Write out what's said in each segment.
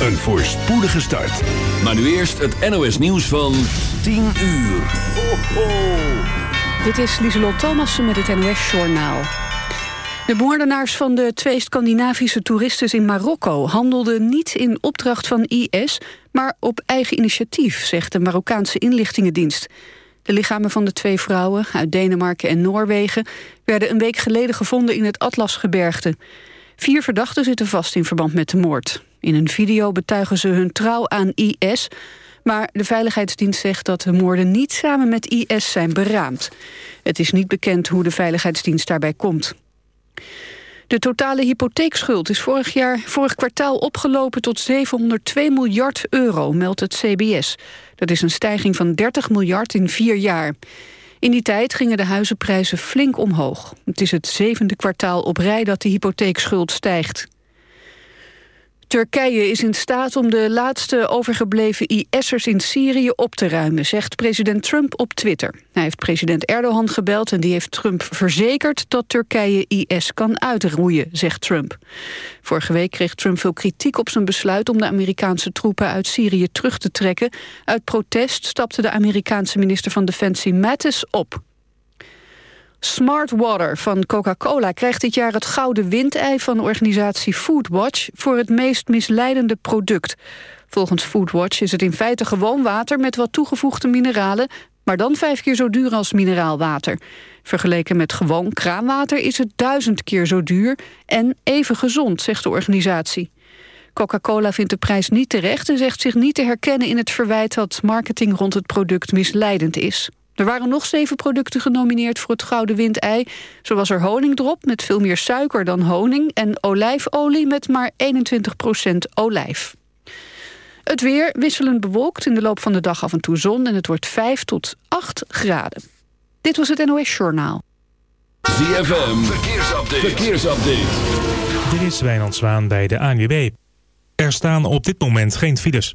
een voorspoedige start. Maar nu eerst het NOS nieuws van 10 uur. Ho, ho. Dit is Lieselot Thomassen met het NOS-journaal. De moordenaars van de twee Scandinavische toeristen in Marokko... handelden niet in opdracht van IS, maar op eigen initiatief... zegt de Marokkaanse inlichtingendienst. De lichamen van de twee vrouwen uit Denemarken en Noorwegen... werden een week geleden gevonden in het Atlasgebergte. Vier verdachten zitten vast in verband met de moord. In een video betuigen ze hun trouw aan IS... maar de Veiligheidsdienst zegt dat de moorden niet samen met IS zijn beraamd. Het is niet bekend hoe de Veiligheidsdienst daarbij komt. De totale hypotheekschuld is vorig, jaar, vorig kwartaal opgelopen tot 702 miljard euro, meldt het CBS. Dat is een stijging van 30 miljard in vier jaar. In die tijd gingen de huizenprijzen flink omhoog. Het is het zevende kwartaal op rij dat de hypotheekschuld stijgt. Turkije is in staat om de laatste overgebleven IS'ers in Syrië op te ruimen, zegt president Trump op Twitter. Hij heeft president Erdogan gebeld en die heeft Trump verzekerd dat Turkije IS kan uitroeien, zegt Trump. Vorige week kreeg Trump veel kritiek op zijn besluit om de Amerikaanse troepen uit Syrië terug te trekken. Uit protest stapte de Amerikaanse minister van Defensie Mattis op. Smart Water van Coca-Cola krijgt dit jaar het gouden windei van de organisatie Foodwatch voor het meest misleidende product. Volgens Foodwatch is het in feite gewoon water met wat toegevoegde mineralen, maar dan vijf keer zo duur als mineraalwater. Vergeleken met gewoon kraanwater is het duizend keer zo duur en even gezond, zegt de organisatie. Coca-Cola vindt de prijs niet terecht en zegt zich niet te herkennen in het verwijt dat marketing rond het product misleidend is. Er waren nog zeven producten genomineerd voor het Gouden Windei. Zo was er honingdrop met veel meer suiker dan honing... en olijfolie met maar 21% olijf. Het weer wisselend bewolkt, in de loop van de dag af en toe zon... en het wordt 5 tot 8 graden. Dit was het NOS Journaal. ZFM, verkeersupdate. verkeersupdate. Dit is Wijnand Zwaan bij de ANWB. Er staan op dit moment geen files.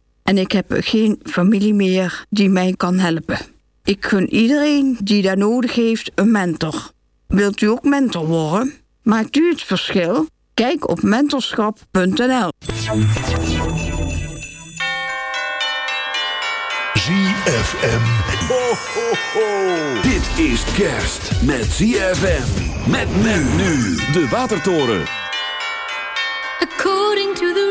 en ik heb geen familie meer die mij kan helpen. Ik gun iedereen die daar nodig heeft een mentor. Wilt u ook mentor worden? Maakt u het verschil? Kijk op mentorschap.nl. ZFM. Ho, ho, ho. Dit is kerst met ZFM. Met men nu de Watertoren. According to the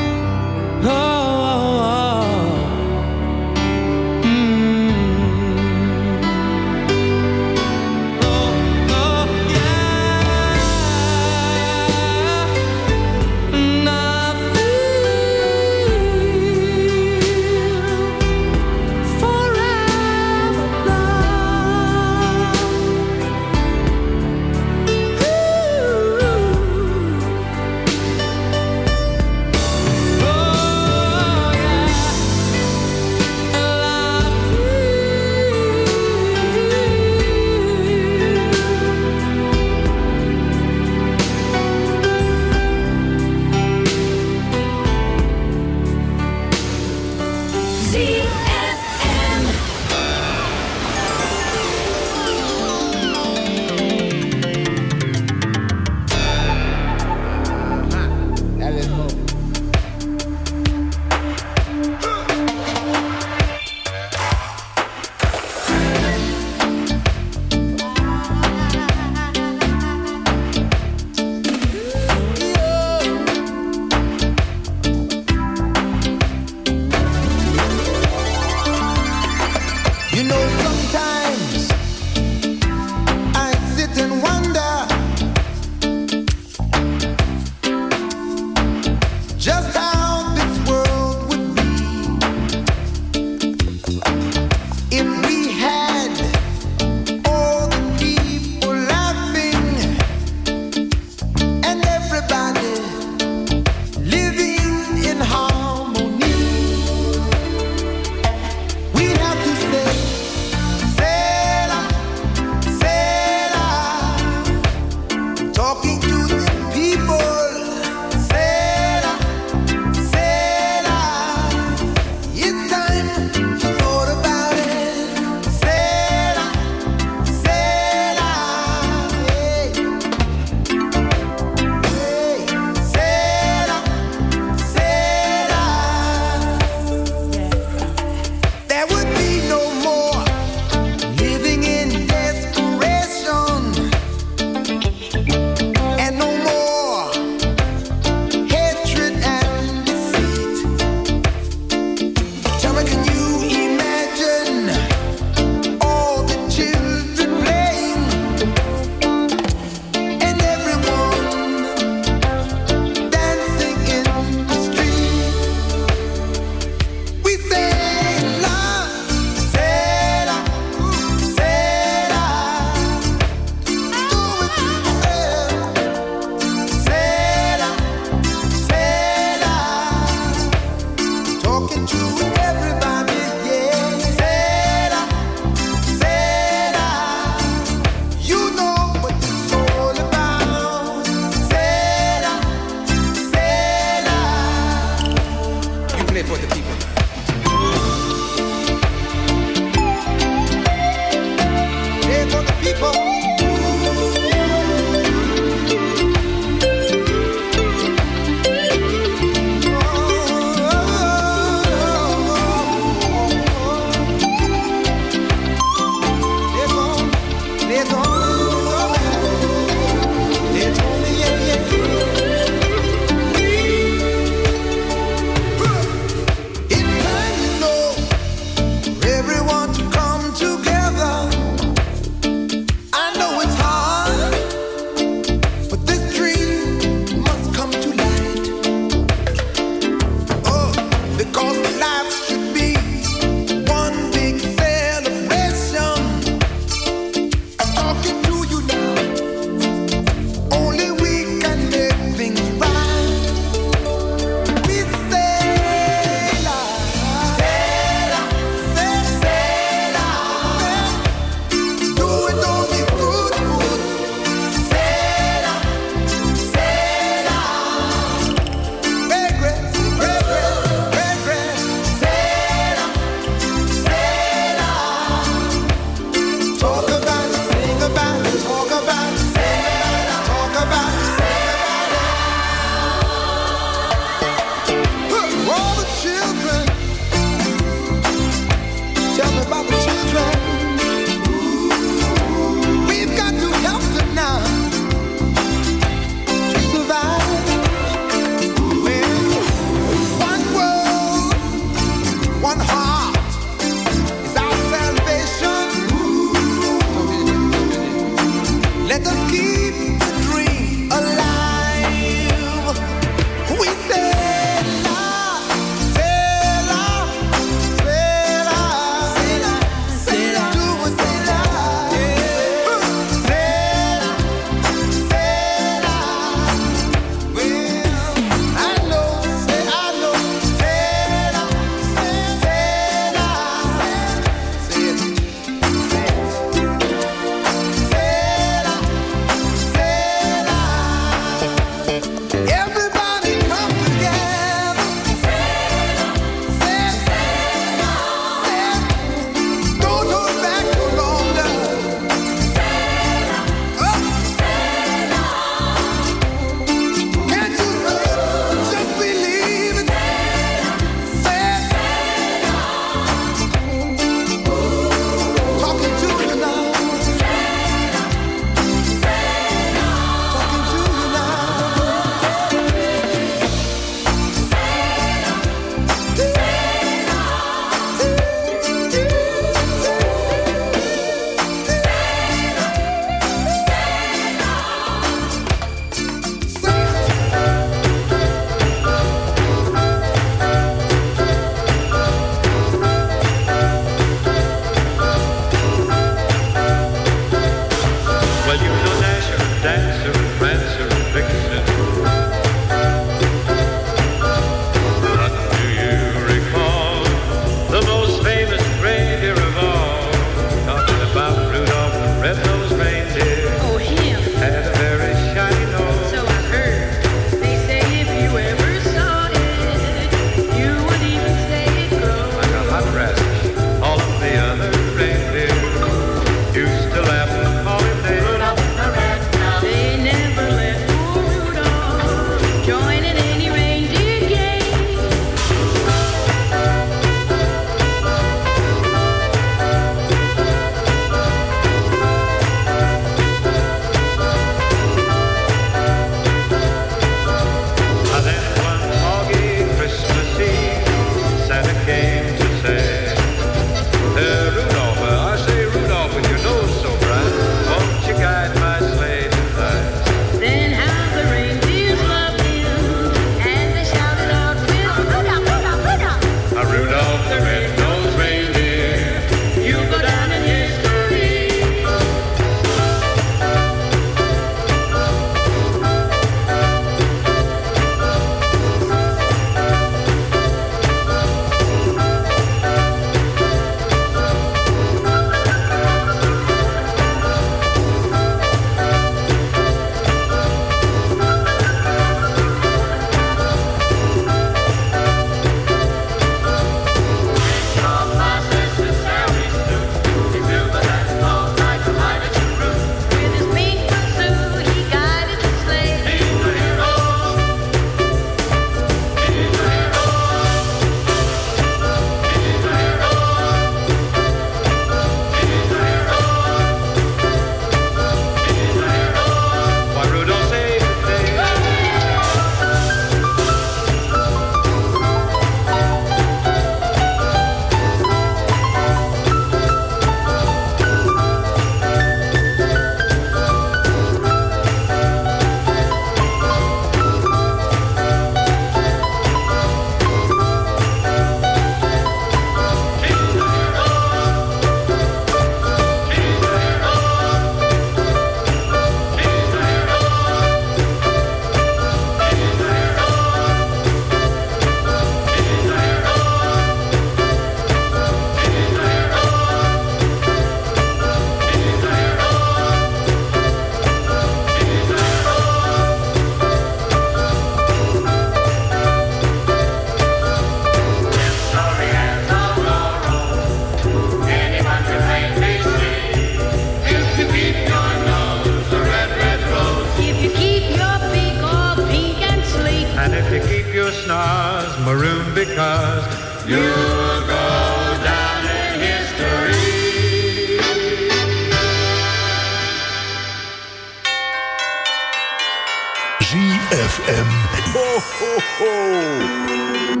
ZFM. Ho, ho, ho.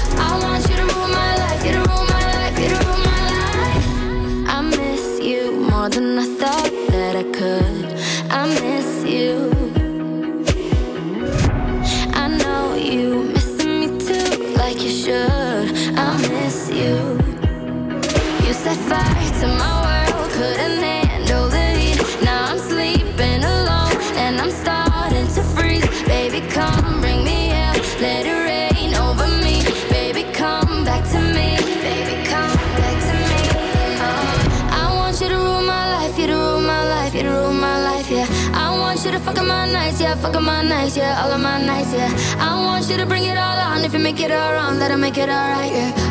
Set fire to my world, couldn't handle the heat. Now I'm sleeping alone and I'm starting to freeze. Baby, come bring me let it rain over me. Baby, come back to me. Baby, come back to me. Oh, I want you to rule my life, you to rule my life, you to rule my life, yeah. I want you to fuck up my nights, yeah, fuck up my nights, yeah, all of my nights, yeah. I want you to bring it all on, if you make it all wrong, let it make it alright, yeah.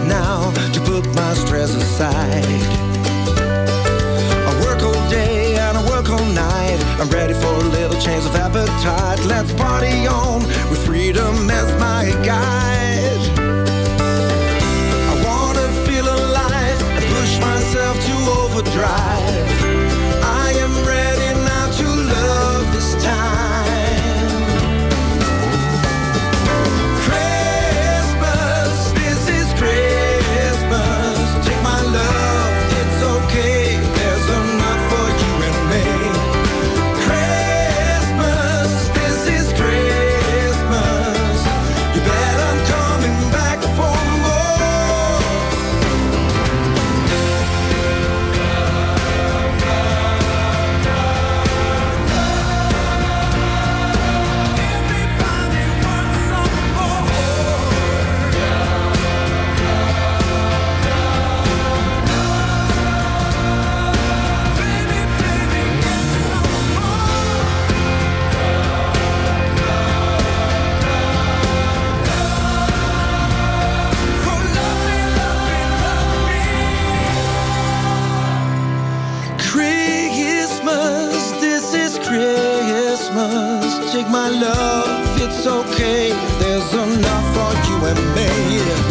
tight, let's party on with freedom as my guide. I wanna feel alive I push myself to overdrive. it's okay. There's enough for you and me.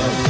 love.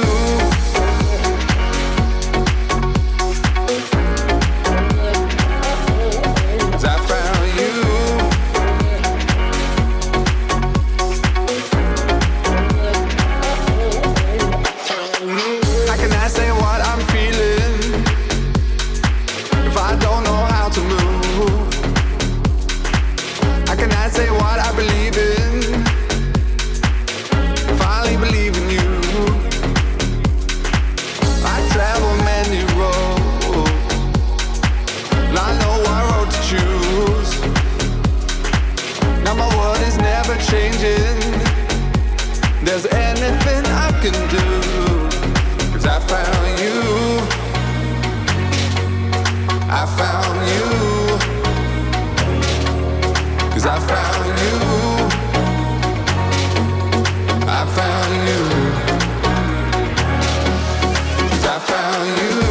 Found you.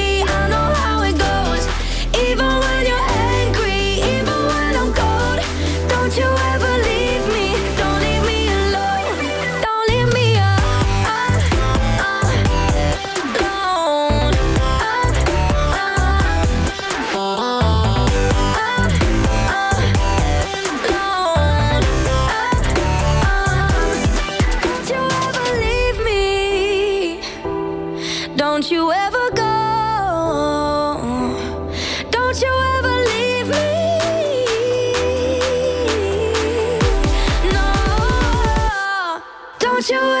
you